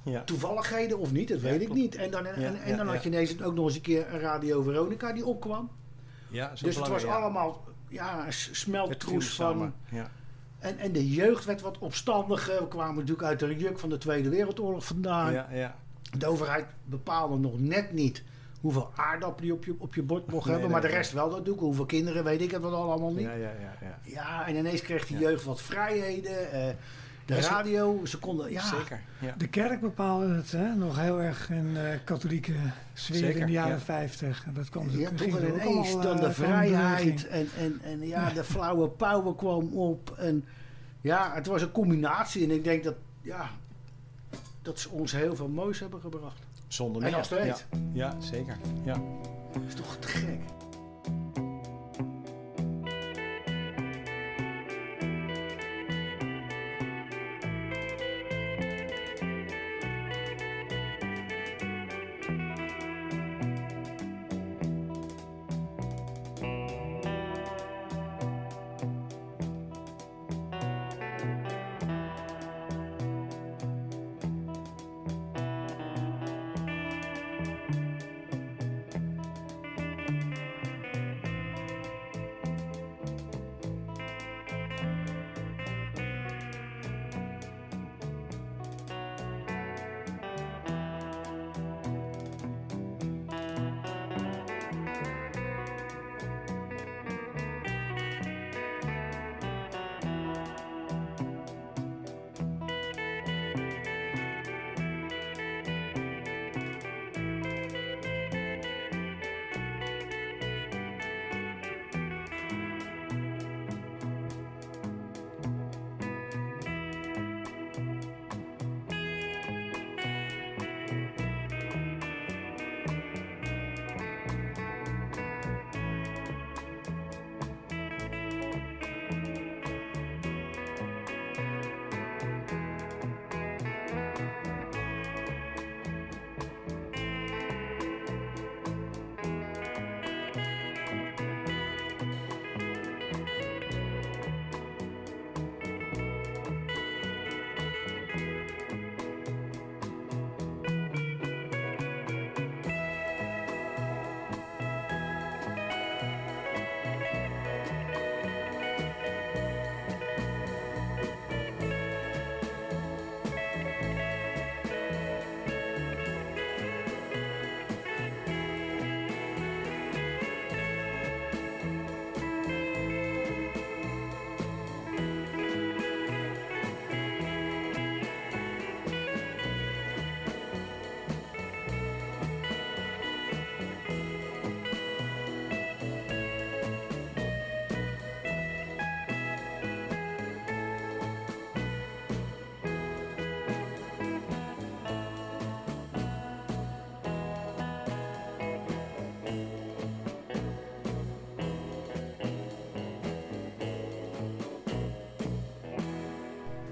Ja. toevalligheden of niet, dat Ja, weet ik klopt. niet. En dan, en, Ja, en ja, dan had je ineens ook nog eens een keer een Radio Veronica die opkwam. Ja, zo dus het was allemaal ja, een s- Het smelttroes viel van. En, en de jeugd werd wat opstandiger. We kwamen natuurlijk uit de juk van de Tweede Wereldoorlog vandaan. Ja, ja. De overheid bepaalde nog net niet hoeveel aardappelen je op je, op je bord mocht Nee, hebben. nee, maar de nee. rest wel natuurlijk. Hoeveel kinderen weet ik het wel allemaal niet. Ja, ja, ja, ja. Ja, en ineens kreeg die Ja. jeugd wat vrijheden. eh, de radio, ze konden... Ja, Zeker. Ja. De kerk bepaalde het hè, nog heel erg in eh, katholieke sfeer Zeker, in de jaren ja. 50. En dat kwam Ja, natuurlijk- toch ineens dan eh, de in vrijheid en, en, en ja, Ja. de flauwe power kwam op. En ja, het was een combinatie. En ik denk dat, ja, dat ze ons heel veel moois hebben gebracht. Zonder En meer. nog steeds. Ja, ja zeker. Ja. Dat is toch te gek.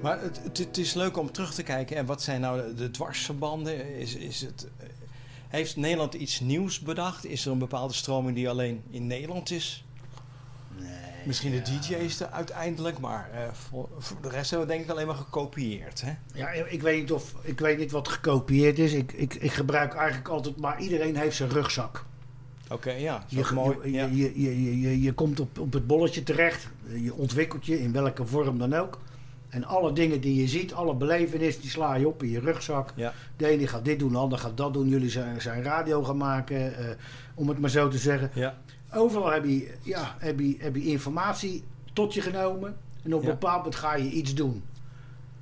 Maar het, het, het is leuk om terug te kijken. En wat zijn nou de, de dwarsverbanden? Is, is het, heeft Nederland iets nieuws bedacht? Is er een bepaalde stroming die alleen in Nederland is? Misschien de DJ's er uiteindelijk, maar eh, voor, voor de rest hebben we denk ik alleen maar gekopieerd. Hè? Ja, ik weet niet of ik weet niet wat gekopieerd is. Ik, ik, ik gebruik eigenlijk altijd, maar iedereen heeft zijn rugzak. Oké, ja, Je, mooi. je, ja. je, je, je, je, je komt op, op het bolletje terecht. Je ontwikkelt je in welke vorm dan ook. En alle dingen die je ziet, alle belevenissen, die sla je op in je rugzak. Ja. De ene gaat dit doen, de ander gaat dat doen. Jullie zijn, zijn radio gaan maken, eh, om het maar zo te zeggen. Ja. Overal heb je, ja, heb, je, heb je informatie tot je genomen. En op een Ja. bepaald moment ga je iets doen.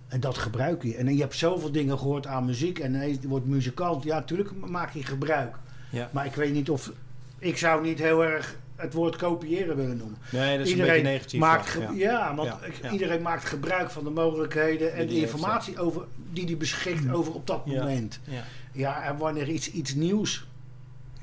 En dat gebruik je. En je hebt zoveel dingen gehoord aan muziek. En hij wordt muzikant. Ja, natuurlijk maak je gebruik. Ja. Maar ik weet niet of... Ik zou niet heel erg het woord kopiëren willen noemen. Nee, dat is een beetje negatief. maakt ja. want Ja, iedereen maakt gebruik van de mogelijkheden en de informatie over, die hij beschikt over op dat moment. Ja. Ja, en wanneer iets, iets nieuws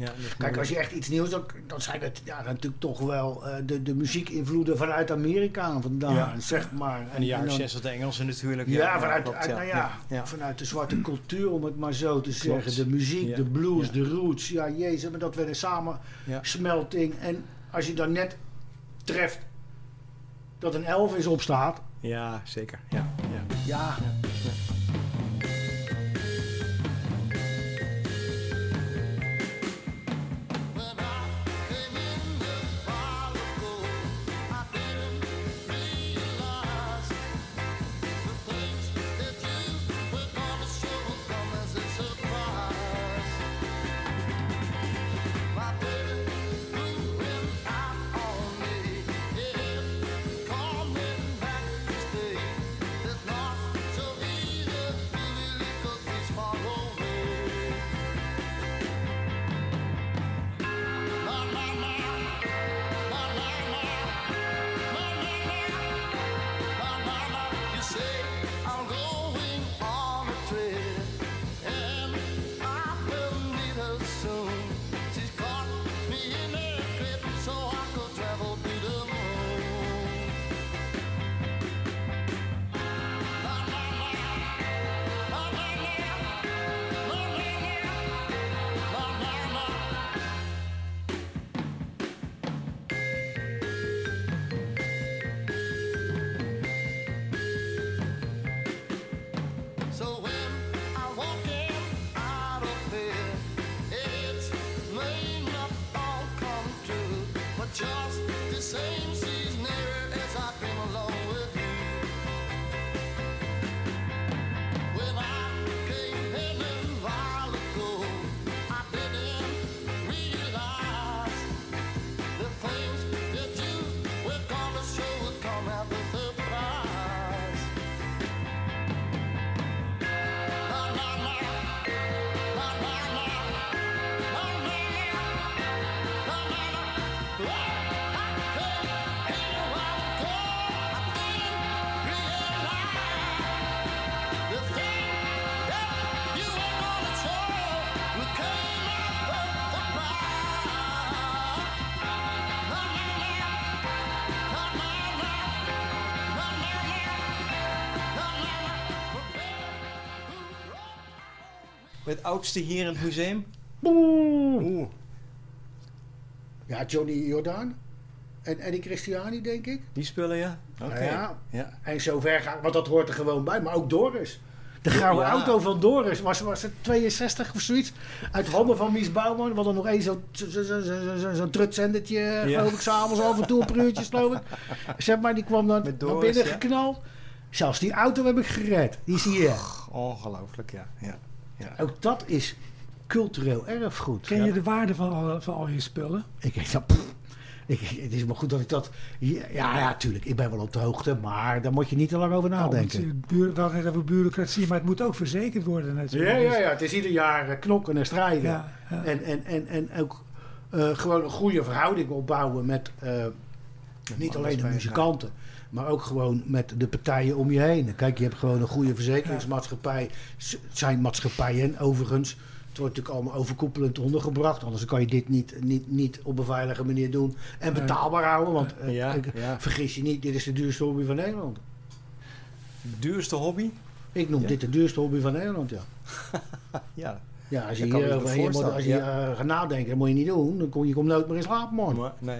Ja, Kijk, als je echt iets nieuws, dan, dan zijn het ja, natuurlijk toch wel eh, de, de muziekinvloeden vanuit Amerika vandaan, Ja. zeg maar. En de jaren dan- 60 de Engelsen natuurlijk. Ja, vanuit, klopt, uit- nou ja, ja. vanuit de zwarte cultuur, om het maar zo te zeggen. De muziek, Ja. de blues, Ja. de roots. Ja, jezus, maar dat werd een samensmelting. En als je dan net treft dat een Elvis opstaat, Ja, zeker. Ja, ja. Het oudste hier in het museum? Oeh. Oeh. ja, Johnny Jordaan en Eddie Christiani, denk ik. Die spullen, ja? Oké. Nou ja. ja. En zover gaan, want dat hoort er gewoon bij. Maar ook Doris. De gouden Ja. auto van Doris was, was het 62 of zoiets. Uit handen van Mies Bouwman. We hadden nog eens zo'n zo, zo, zo, zo, trutzendertje, Ja. geloof ik, s'avonds af en toe een per uurtje, geloof ik. Zeg maar, die kwam dan Met naar binnen ja. geknald. Zelfs die auto heb ik gered. Die zie je. Ongelooflijk, ja. ja. Ja. Ook dat is cultureel erfgoed. Ken je de waarde van al, van al je spullen? Ik denk dat. pff, Ik, het is maar goed dat ik dat. Ja, ja, tuurlijk. Ik ben wel op de hoogte. Maar daar moet je niet te lang over nadenken. Nou, want, eh, buur- dan net over bureaucratie, maar het moet ook verzekerd worden natuurlijk. Ja, ja, ja. Het is ieder jaar eh, knokken en strijden. Ja, ja. En, en, en, en ook eh, gewoon een goede verhouding opbouwen met eh, niet alleen de muzikanten, maar ook gewoon met de partijen om je heen. Kijk, je hebt gewoon een goede verzekeringsmaatschappij. Het zijn maatschappijen overigens. Het wordt natuurlijk allemaal overkoepelend ondergebracht. Anders kan je dit niet, niet, niet op een veilige manier doen. En betaalbaar houden. Want eh, Ja, ja. vergis je niet, dit is de duurste hobby van Nederland. Duurste hobby? Ik noem Ja. dit de duurste hobby van Nederland, ja. Ja. Ja, als je hier moet- als je eh, gaat nadenken, dat moet je niet doen. Dan kom je komt nooit meer in slaap, man. Maar, nee.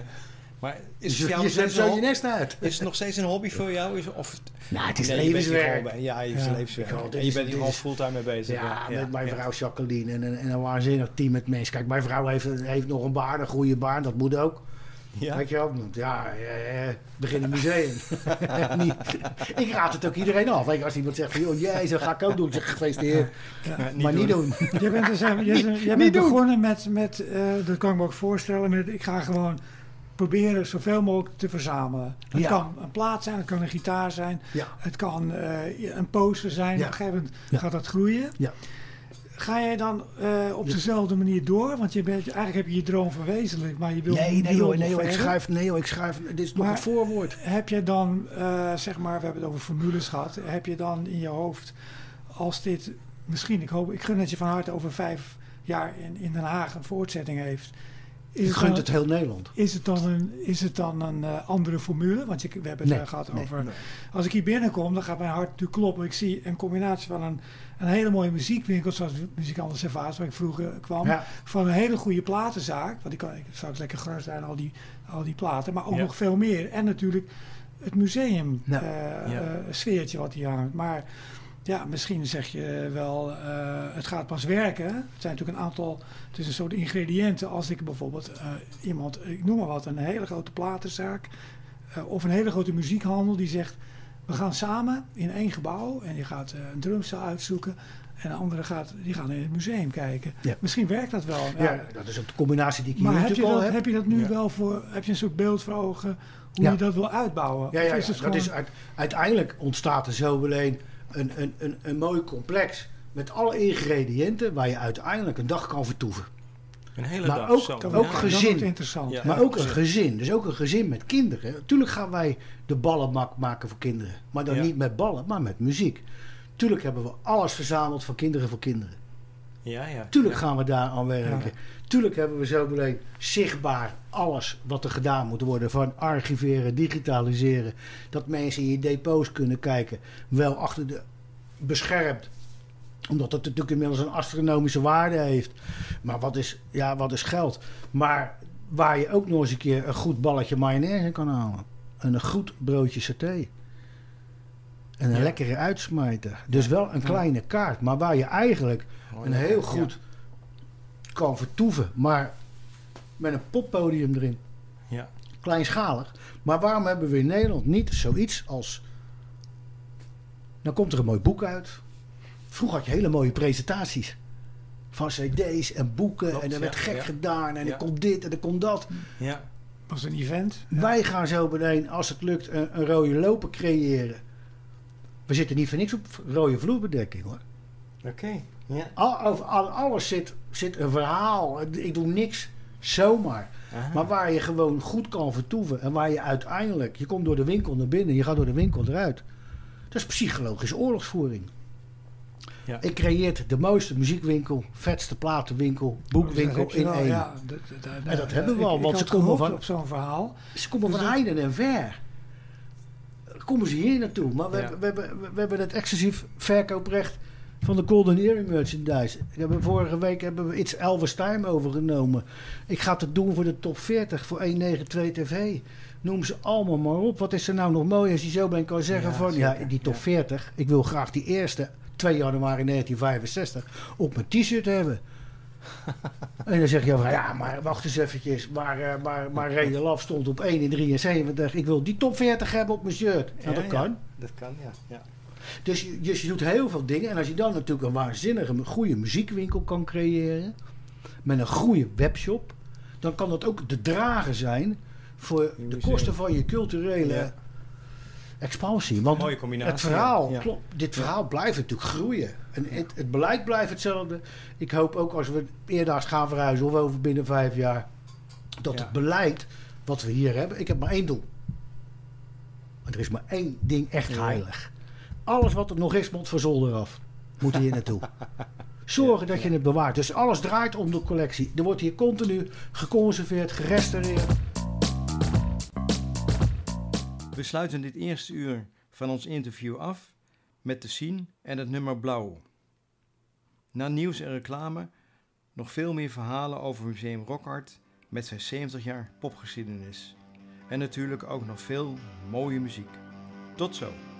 Maar is, het je nog zet steeds zo een je hobby? nest uit. is het nog steeds een hobby voor jou? Is, of, Nou, het is Nee, je levenswerk. Ja, je is Ja. levenswerk. En je bent hier is- fulltime mee bezig. Ja, met mijn vrouw Jacqueline en een, en een waanzinnig team met mensen. Kijk, mijn vrouw heeft, heeft nog een baan, een goede baan, dat moet ook. Ja. Weet je wel? Ja, eh, eh, begin een museum. Niet- ik raad het ook iedereen af. Weet je, als iemand zegt van, joh, jezus, dat ga ik ook doen. Ik zeg, gefeliciteerd. Ja, maar niet doen. Jij bent, dus, jij, jij bent begonnen met, met eh, dat kan ik me ook voorstellen, met ik ga gewoon proberen zoveel mogelijk te verzamelen. Het Ja. kan een plaat zijn, het kan een gitaar zijn, Ja. het kan eh, een poster zijn. Ja. Op een gegeven moment gaat dat groeien. Ja. Ga jij dan eh, op dezelfde manier door? Want je bent, eigenlijk heb je je droom verwezenlijkt, maar je wil Nee, nee, joh, nee, joh, ik schrijf, nee, joh, ik schrijf, dit is nog Maar- een voorwoord. Heb je dan, eh, zeg maar, we hebben het over formules gehad. Heb je dan in je hoofd, als dit misschien, ik hoop, ik gun het je van harte over vijf jaar in, in Den Haag een voortzetting heeft. Is Ik het, gunt het heel Nederland. is het dan een, is het dan een eh, andere formule? Want je, we hebben het Nee, eh, gehad nee, over. Als ik hier binnenkom, dan gaat mijn hart natuurlijk kloppen. Ik zie een combinatie van een, een hele mooie muziekwinkel, zoals Muzikant Servaas, waar ik vroeger kwam. Ja. Van een hele goede platenzaak. Want die kan ik straks lekker gras zijn, al die, al die platen. Maar ook Ja. nog veel meer. En natuurlijk het museum eh, eh, sfeertje wat hier hangt. Maar ja, misschien zeg je wel, eh, het gaat pas werken. Het zijn natuurlijk een aantal, het is een soort ingrediënten. Als ik bijvoorbeeld eh, iemand, ik noem maar wat, een hele grote platenzaak. eh, of een hele grote muziekhandel die zegt, we gaan samen in één gebouw. En die gaat een drumstel uitzoeken. En de andere gaat, die gaan in het museum kijken. Ja. Misschien werkt dat wel. Ja, dat is ook de combinatie die ik hier Maar heb je, dat, heb. heb je dat nu Ja. wel voor, heb je een soort beeld voor ogen hoe je dat wil uitbouwen? Ja, ja, is dat is uit- uiteindelijk ontstaat er zo alleen een, een, een, een mooi complex met alle ingrediënten waar je uiteindelijk een dag kan vertoeven. Een hele Maar dag ook- zo. ook Ja. gezin. interessant. Ja. Maar ook een gezin, dus ook een gezin met kinderen. Tuurlijk gaan wij de ballen mak- maken voor kinderen, maar dan Ja. niet met ballen, maar met muziek. Tuurlijk hebben we alles verzameld voor kinderen voor kinderen. Ja, ja. Tuurlijk Ja. gaan we daar aan werken. Tuurlijk hebben we zo meteen zichtbaar alles wat er gedaan moet worden. Van archiveren, digitaliseren. Dat mensen in je depots kunnen kijken. Wel achter de beschermd. Omdat het natuurlijk inmiddels een astronomische waarde heeft. Maar wat is, ja, wat is geld? Maar waar je ook nog eens een keer een goed balletje mayonaise kan halen. En een goed broodje saté. En een Ja. lekkere uitsmijter. Dus Ja. wel een Ja. kleine kaart. Maar waar je eigenlijk Oh, een heel Ja. goed kan vertoeven, maar met een poppodium erin. Ja. Kleinschalig. Maar waarom hebben we in Nederland niet zoiets als. Dan komt er een mooi boek uit. Vroeger had je hele mooie presentaties. Van cd's en boeken. Klopt, en er werd ja, gek ja. gedaan. En Ja. er komt dit en er komt dat. Ja. was een event. Ja. Wij gaan zo meteen, als het lukt, een, een rode loper creëren. We zitten niet voor niks op rode vloerbedekking hoor. Oké. Ja. Al, over al- alles zit, zit een verhaal. Ik doe niks zomaar. Aha. Maar waar je gewoon goed kan vertoeven. En waar je uiteindelijk... Je komt door de winkel naar binnen. Je gaat door de winkel eruit. Dat is psychologische oorlogsvoering. Ja. Ik creëert de mooiste muziekwinkel, vetste platenwinkel, boekwinkel in één. Ja, En dat hebben we al, want ze komen van- op zo'n verhaal. Ze komen Dus van heiden en ver. Komen ze hier naartoe. Maar we, Ja. hebben, we, hebben, we hebben het exclusief verkooprecht van de Golden Earring merchandise. We hebben, vorige week hebben we iets Elvis Time overgenomen. Ik ga het doen voor de top 40, voor 192 TV. Noem ze allemaal maar op. Wat is er nou nog mooi als je zo ben kan zeggen Ja, van... Ja, die top Ja. 40. Ik wil graag die eerste 2 januari 1965 op mijn t-shirt hebben. En dan zeg je van, ja, maar wacht eens eventjes. Maar, eh, maar, maar Reden Laf stond op 1 in 73. Ik wil die top 40 hebben op mijn shirt. Nou, Ja, dat kan. Dat kan, ja. ja. Dus je, dus je doet heel veel dingen. En als je dan natuurlijk een waanzinnige, goede muziekwinkel kan creëren. Met een goede webshop. Dan kan dat ook de drager zijn voor de kosten van je culturele Expansie. Want Mooie combinatie. het verhaal, ja. klopt, dit verhaal blijft natuurlijk groeien. En het, het beleid blijft hetzelfde. Ik hoop ook als we eerdaags gaan verhuizen of over binnen vijf jaar. Dat het beleid wat we hier hebben. Ik heb maar één doel. Maar er is maar één ding echt heilig. Alles wat er nog is, moet van zolder af. Moet hier naartoe. Zorgen dat je het bewaart. Dus alles draait om de collectie. Er wordt hier continu geconserveerd, gerestaureerd. We sluiten dit eerste uur van ons interview af met de scene en het nummer Blauw. Na nieuws en reclame nog veel meer verhalen over Museum Rockart met zijn 70 jaar popgeschiedenis. En natuurlijk ook nog veel mooie muziek. Tot zo!